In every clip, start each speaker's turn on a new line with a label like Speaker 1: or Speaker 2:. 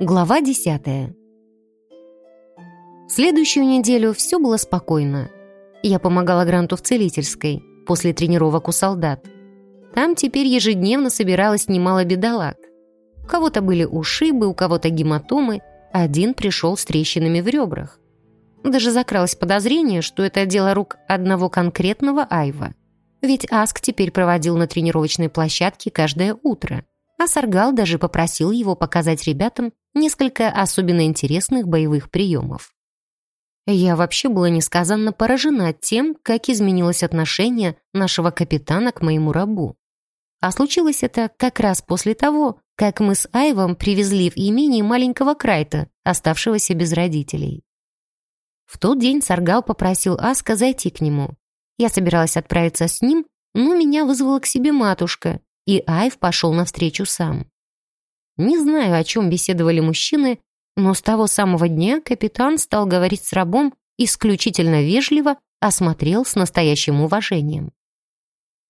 Speaker 1: Глава десятая. Следующую неделю все было спокойно. Я помогала Гранту в целительской, после тренировок у солдат. Там теперь ежедневно собиралось немало бедолаг. У кого-то были ушибы, у кого-то гематомы, один пришел с трещинами в ребрах. Даже закралось подозрение, что это дело рук одного конкретного Айва. Ведь Аск теперь проводил на тренировочной площадке каждое утро. А Саргал даже попросил его показать ребятам несколько особенно интересных боевых приемов. Я вообще была несказанно поражена тем, как изменилось отношение нашего капитана к моему рабу. А случилось это как раз после того, как мы с Айвом привезли в имение маленького Крайта, оставшегося без родителей. В тот день Саргал попросил Аска зайти к нему. Я собиралась отправиться с ним, но меня вызвала к себе матушка, и Айв пошел навстречу сам. Не знаю, о чем беседовали мужчины, но с того самого дня капитан стал говорить с рабом исключительно вежливо, осмотрел с настоящим уважением.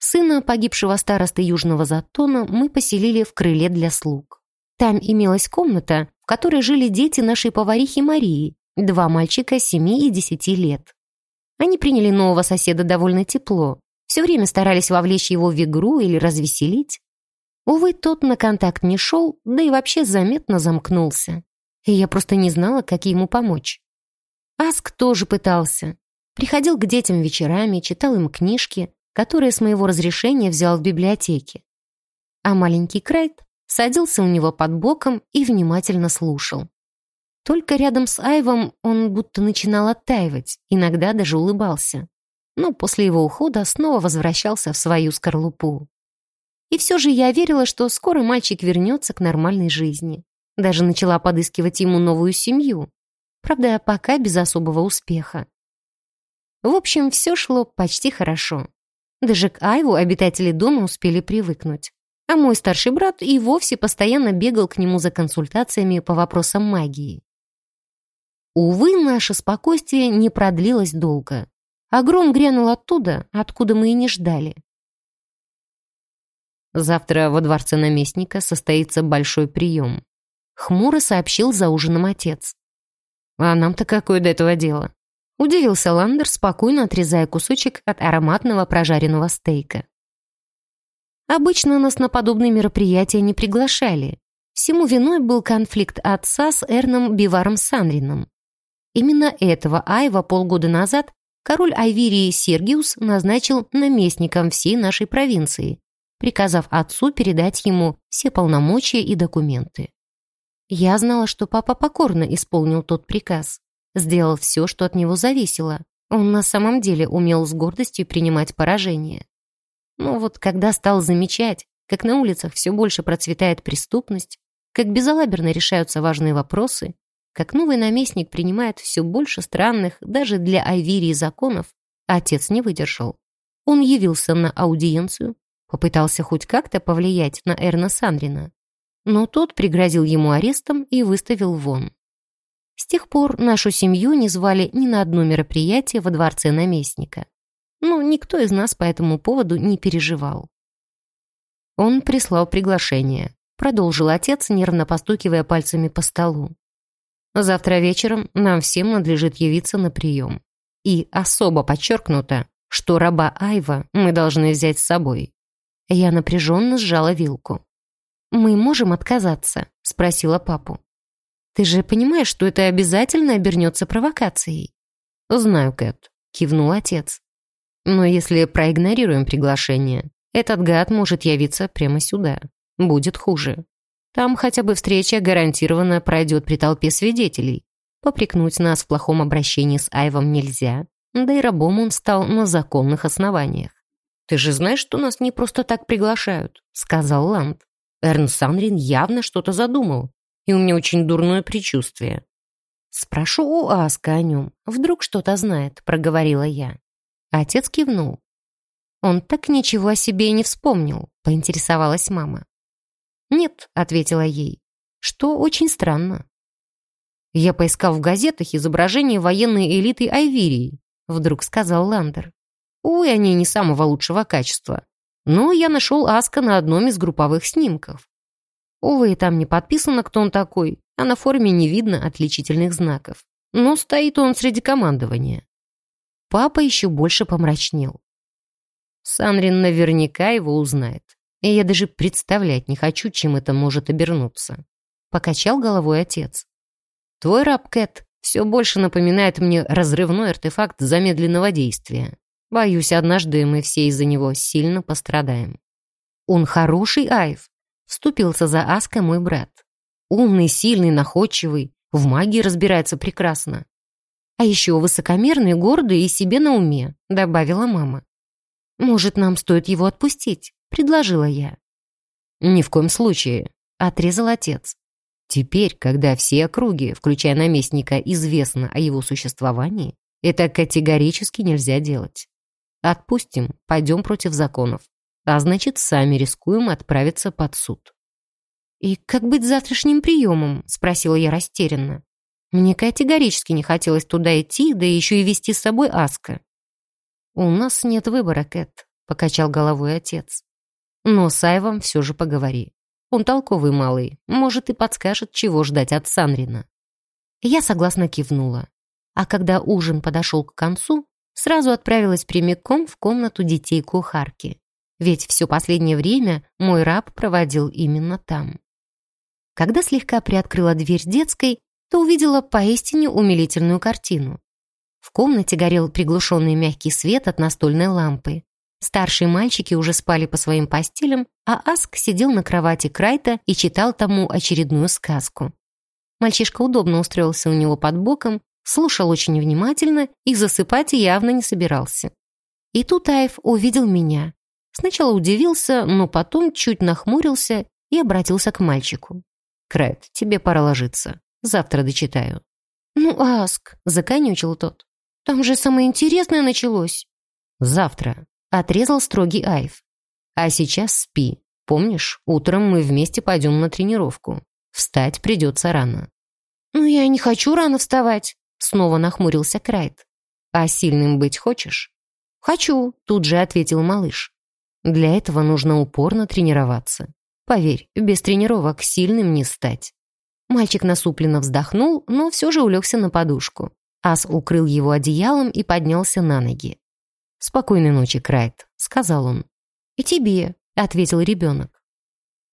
Speaker 1: Сына погибшего старосты Южного Затона мы поселили в крыле для слуг. Там имелась комната, в которой жили дети нашей поварихи Марии, два мальчика 7 и 10 лет. Они приняли нового соседа довольно тепло, все время старались вовлечь его в игру или развеселить. Увы, тот на контакт не шел, да и вообще заметно замкнулся. И я просто не знала, как ему помочь. Аск тоже пытался. Приходил к детям вечерами, читал им книжки, которые с моего разрешения взял в библиотеке. А маленький Крайт садился у него под боком и внимательно слушал. Только рядом с Айвом он будто начинал оттаивать, иногда даже улыбался. Но после его ухода снова возвращался в свою скорлупу. И все же я верила, что скоро мальчик вернется к нормальной жизни. Даже начала подыскивать ему новую семью. Правда, пока без особого успеха. В общем, все шло почти хорошо. Даже к Айву обитатели дома успели привыкнуть. А мой старший брат и вовсе постоянно бегал к нему за консультациями по вопросам магии. Увы, наше спокойствие не продлилось долго. А гром грянул оттуда, откуда мы и не ждали. Завтра во дворце наместника состоится большой прием. Хмуро сообщил за ужином отец. А нам-то какое до этого дело? Удивился Ландер, спокойно отрезая кусочек от ароматного прожаренного стейка. Обычно нас на подобные мероприятия не приглашали. Всему виной был конфликт отца с Эрном Биваром Санрином. Именно этого Айва полгода назад король Айвирии Сергиус назначил наместником всей нашей провинции, приказав отцу передать ему все полномочия и документы. Я знала, что папа покорно исполнил тот приказ, сделал все, что от него зависело. Он на самом деле умел с гордостью принимать поражение. Но вот когда стал замечать, как на улицах все больше процветает преступность, как безалаберно решаются важные вопросы, как новый наместник принимает все больше странных даже для Айвирии законов, отец не выдержал. Он явился на аудиенцию, Попытался хоть как-то повлиять на Эрна Сандрина. Но тот пригрозил ему арестом и выставил вон. С тех пор нашу семью не звали ни на одно мероприятие во дворце наместника. Но никто из нас по этому поводу не переживал. Он прислал приглашение. Продолжил отец, нервно постукивая пальцами по столу. Завтра вечером нам всем надлежит явиться на прием. И особо подчеркнуто, что раба Айва мы должны взять с собой. Я напряженно сжала вилку. «Мы можем отказаться?» — спросила папу. «Ты же понимаешь, что это обязательно обернется провокацией?» «Знаю, Кэт», — кивнул отец. «Но если проигнорируем приглашение, этот гад может явиться прямо сюда. Будет хуже. Там хотя бы встреча гарантированно пройдет при толпе свидетелей. Попрекнуть нас в плохом обращении с Айвом нельзя, да и рабом он стал на законных основаниях. «Ты же знаешь, что нас не просто так приглашают», — сказал Ланд. Эрн Санрин явно что-то задумал, и у меня очень дурное предчувствие. «Спрошу у Аска о нем. Вдруг что-то знает», — проговорила я. Отец кивнул. «Он так ничего о себе и не вспомнил», — поинтересовалась мама. «Нет», — ответила ей, — «что очень странно». «Я поискал в газетах изображение военной элиты Айвирии», — вдруг сказал Ландер. Увы, они не самого лучшего качества. Но я нашел Аска на одном из групповых снимков. Увы, там не подписано, кто он такой, а на форме не видно отличительных знаков. Но стоит он среди командования. Папа еще больше помрачнел. Санрин наверняка его узнает. И я даже представлять не хочу, чем это может обернуться. Покачал головой отец. Твой раб, Кэт, все больше напоминает мне разрывной артефакт замедленного действия. Боюсь, однажды мы все из-за него сильно пострадаем. Он хороший, Айв. Вступился за Аска мой брат. Умный, сильный, находчивый, в магии разбирается прекрасно. А еще высокомерный, гордый и себе на уме, добавила мама. «Может, нам стоит его отпустить?» — предложила я. «Ни в коем случае», — отрезал отец. «Теперь, когда все округи, включая наместника, известно о его существовании, это категорически нельзя делать. Отпустим, пойдем против законов. А значит, сами рискуем отправиться под суд». «И как быть завтрашним приемом?» — спросила я растерянно. Мне категорически не хотелось туда идти, да еще и вести с собой Аска. «У нас нет выбора, Кэт», — покачал головой отец. «Но с Айвом все же поговори. Он толковый малый, может и подскажет, чего ждать от Санрина». Я согласно кивнула. А когда ужин подошел к концу, сразу отправилась прямиком в комнату детей кухарки. Ведь все последнее время мой раб проводил именно там. Когда слегка приоткрыла дверь детской, то увидела поистине умилительную картину. В комнате горел приглушенный мягкий свет от настольной лампы. Старшие мальчики уже спали по своим постелям, а Аск сидел на кровати Крайта и читал тому очередную сказку. Мальчишка удобно устроился у него под боком, слушал очень внимательно и засыпать явно не собирался. И тут Айв увидел меня. Сначала удивился, но потом чуть нахмурился и обратился к мальчику. «Крайт, тебе пора ложиться. Завтра дочитаю».
Speaker 2: «Ну, Аск», — законючил тот. Там же самое интересное началось.
Speaker 1: Завтра. Отрезал строгий Айв. А сейчас спи. Помнишь, утром мы вместе пойдем на тренировку. Встать придется рано.
Speaker 2: Ну, я не хочу рано вставать.
Speaker 1: Снова нахмурился Крайт. А сильным быть хочешь?
Speaker 2: Хочу,
Speaker 1: тут же ответил малыш. Для этого нужно упорно тренироваться. Поверь, без тренировок сильным не стать. Мальчик насупленно вздохнул, но все же улегся на подушку. Ас укрыл его одеялом и поднялся на ноги. «Спокойной ночи, Крайт», — сказал он.
Speaker 2: «И тебе», — ответил ребенок.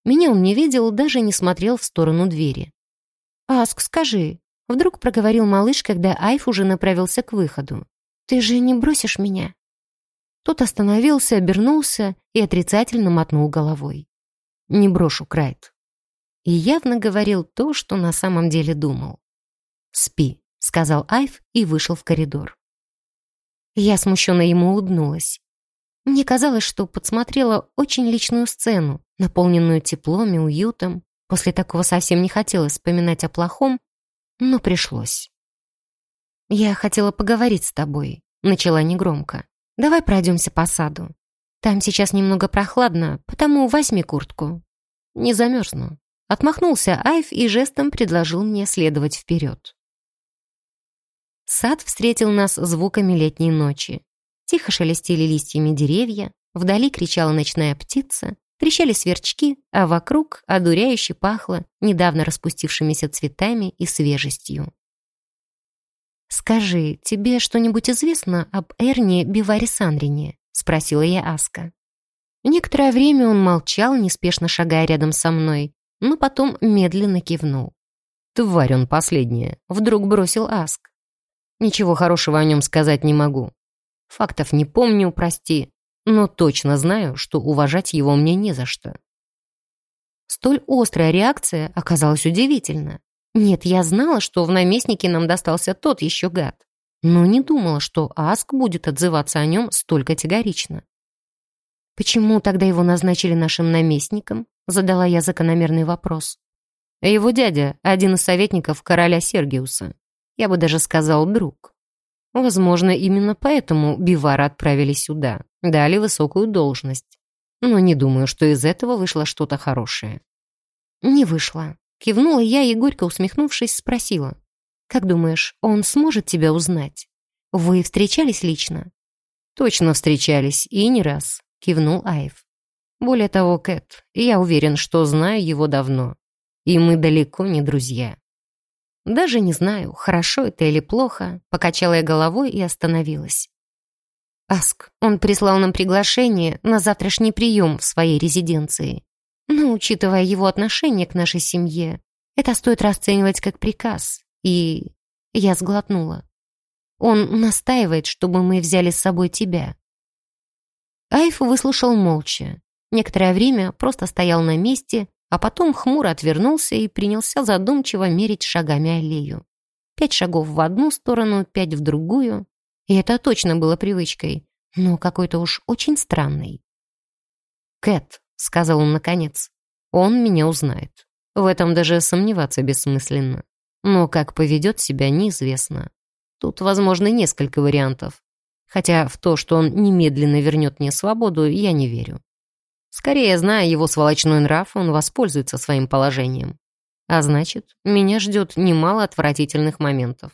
Speaker 1: Меня он не видел, даже не смотрел в сторону двери.
Speaker 2: «Аск, скажи», — вдруг проговорил малыш, когда Айф уже направился к выходу. «Ты же не бросишь меня?»
Speaker 1: Тот остановился, обернулся и отрицательно мотнул головой. «Не брошу, Крайт». И явно говорил то, что на самом деле думал. «Спи» сказал Айв и вышел в коридор. Я смущенно ему улыбнулась. Мне казалось, что подсмотрела очень личную сцену, наполненную теплом и уютом. После такого совсем не хотелось вспоминать о плохом, но пришлось. «Я хотела поговорить с тобой», — начала негромко. «Давай пройдемся по саду. Там сейчас немного прохладно, потому возьми куртку». «Не замерзну». Отмахнулся Айв и жестом предложил мне следовать вперед. Сад встретил нас звуками летней ночи. Тихо шелестели листьями деревья, вдали кричала ночная птица, трещали сверчки, а вокруг одуряюще пахло недавно распустившимися цветами и свежестью. «Скажи, тебе что-нибудь известно об Эрне Биваре Сандрине?» — спросила я Аска. Некоторое время он молчал, неспешно шагая рядом со мной, но потом медленно кивнул. «Тварь он последняя», — вдруг бросил Аск. Ничего хорошего о нем сказать не могу. Фактов не помню, прости, но точно знаю, что уважать его мне не за что. Столь острая реакция оказалась удивительна. Нет, я знала, что в наместнике нам достался тот еще гад, но не думала, что Аск будет отзываться о нем столь категорично. «Почему тогда его назначили нашим наместником?» задала я закономерный вопрос. Его дядя — один из советников короля Сергиуса. Я бы даже сказал друг. Возможно, именно поэтому Бивара отправили сюда, дали высокую должность. Но не думаю, что из этого вышло что-то хорошее. Не вышло. Кивнула я и, горько усмехнувшись, спросила. «Как думаешь, он сможет тебя узнать? Вы встречались лично?» «Точно встречались, и не раз», — кивнул Айв. «Более того, Кэт, я уверен, что знаю его давно, и мы далеко не друзья». «Даже не знаю, хорошо это или плохо», — покачала я головой и остановилась. «Аск, он прислал нам приглашение на завтрашний прием в своей резиденции. Но, учитывая его отношение к нашей семье, это стоит расценивать как приказ. И я сглотнула. Он настаивает, чтобы мы взяли с собой тебя». Айф выслушал молча. Некоторое время просто стоял на месте, а потом хмуро отвернулся и принялся задумчиво мерить шагами аллею. Пять шагов в одну сторону, пять в другую. И это точно было привычкой, но какой-то уж очень странный. «Кэт», — сказал он наконец, — «он меня узнает. В этом даже сомневаться бессмысленно. Но как поведет себя, неизвестно. Тут возможно несколько вариантов. Хотя в то, что он немедленно вернет мне свободу, я не верю. Скорее, зная его сволочной нрав, он воспользуется своим положением. А значит, меня ждет немало отвратительных моментов.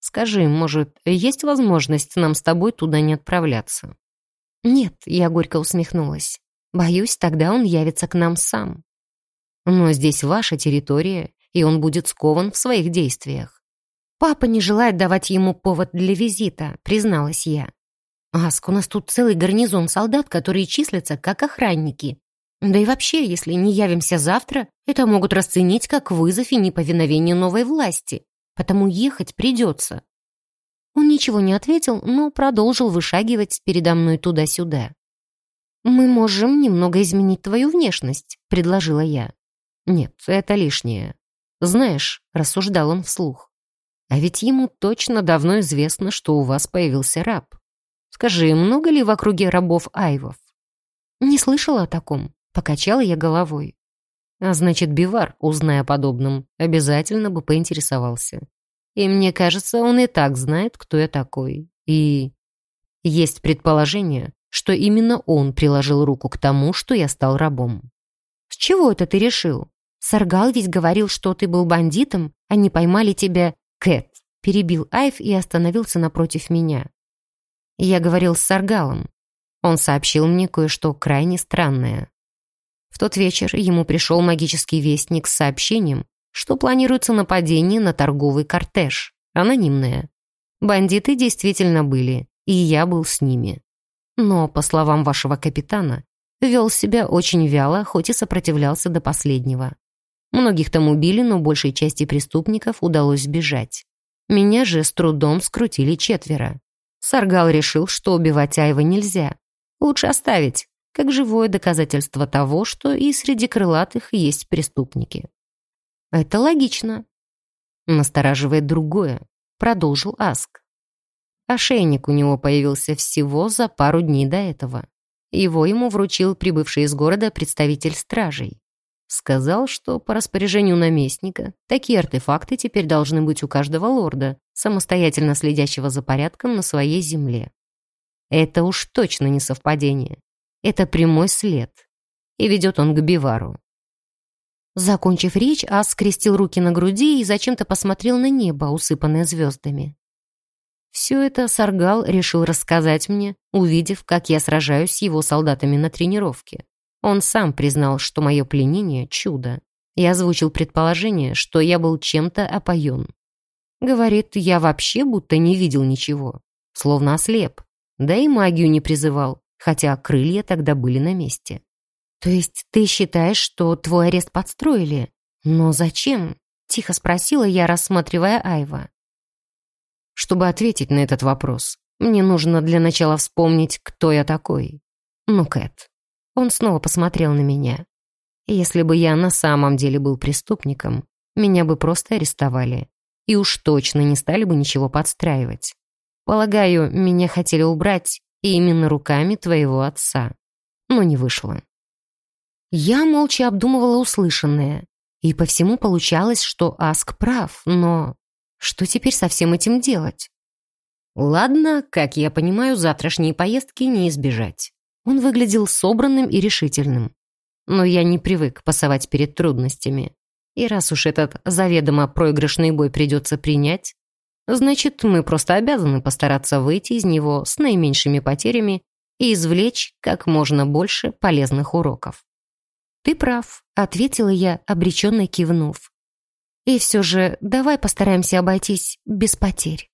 Speaker 1: Скажи, может, есть возможность нам с тобой туда не отправляться?» «Нет», — я горько усмехнулась. «Боюсь, тогда он явится к нам сам». «Но здесь ваша территория, и он будет скован в своих действиях». «Папа не желает давать ему повод для визита», — призналась я. «Аск, у нас тут целый гарнизон солдат, которые числятся как охранники. Да и вообще, если не явимся завтра, это могут расценить как вызов и неповиновение новой власти, потому ехать придется». Он ничего не ответил, но продолжил вышагивать передо мной туда-сюда. «Мы можем немного изменить твою внешность», — предложила я. «Нет, это лишнее. Знаешь», — рассуждал он вслух, «а ведь ему точно давно известно, что у вас появился раб. Скажи, много ли в округе рабов-айвов?» «Не слышала о таком», — покачала я головой. А значит, Бивар, узная о подобном, обязательно бы поинтересовался. И мне кажется, он и так знает, кто я такой. И есть предположение, что именно он приложил руку к тому, что я стал рабом. «С чего это ты решил? Саргал ведь говорил, что ты был бандитом, они поймали тебя...» «Кэт», — перебил Айв и остановился напротив меня. Я говорил с Саргалом. Он сообщил мне кое-что крайне странное. В тот вечер ему пришел магический вестник с сообщением, что планируется нападение на торговый кортеж, анонимное. Бандиты действительно были, и я был с ними. Но, по словам вашего капитана, вел себя очень вяло, хоть и сопротивлялся до последнего. Многих там убили, но большей части преступников удалось сбежать. Меня же с трудом скрутили четверо. Саргал решил, что убивать Айва нельзя. Лучше оставить, как живое доказательство того, что и среди крылатых есть преступники. Это логично. Настораживает другое, продолжил Аск. Ошейник у него появился всего за пару дней до этого. Его ему вручил прибывший из города представитель стражей. Сказал, что по распоряжению наместника такие артефакты теперь должны быть у каждого лорда, самостоятельно следящего за порядком на своей земле. Это уж точно не совпадение. Это прямой след. И ведет он к Бивару. Закончив речь, Ас скрестил руки на груди и зачем-то посмотрел на небо, усыпанное звездами. Все это Саргал решил рассказать мне, увидев, как я сражаюсь с его солдатами на тренировке. Он сам признал, что мое пленение — чудо, и озвучил предположение, что я был чем-то опоен. Говорит, я вообще будто не видел ничего, словно ослеп, да и магию не призывал, хотя крылья тогда были на месте. «То есть ты считаешь, что твой арест подстроили? Но зачем?» — тихо спросила я, рассматривая Айва. Чтобы ответить на этот вопрос, мне нужно для начала вспомнить, кто я такой. Ну, Кэт, он снова посмотрел на меня. Если бы я на самом деле был преступником, меня бы просто арестовали. И уж точно не стали бы ничего подстраивать. Полагаю, меня хотели убрать и именно руками твоего отца. Но не вышло. Я молча обдумывала услышанное. И по всему получалось, что Аск прав, но... Что теперь со всем этим делать? Ладно, как я понимаю, завтрашние поездки не избежать. Он выглядел собранным и решительным. Но я не привык пасовать перед трудностями. И раз уж этот заведомо проигрышный бой придется принять, значит, мы просто обязаны постараться выйти из него с наименьшими потерями и извлечь как можно больше полезных уроков.
Speaker 2: «Ты прав», — ответила я, обреченно кивнув. «И все же давай постараемся обойтись без потерь».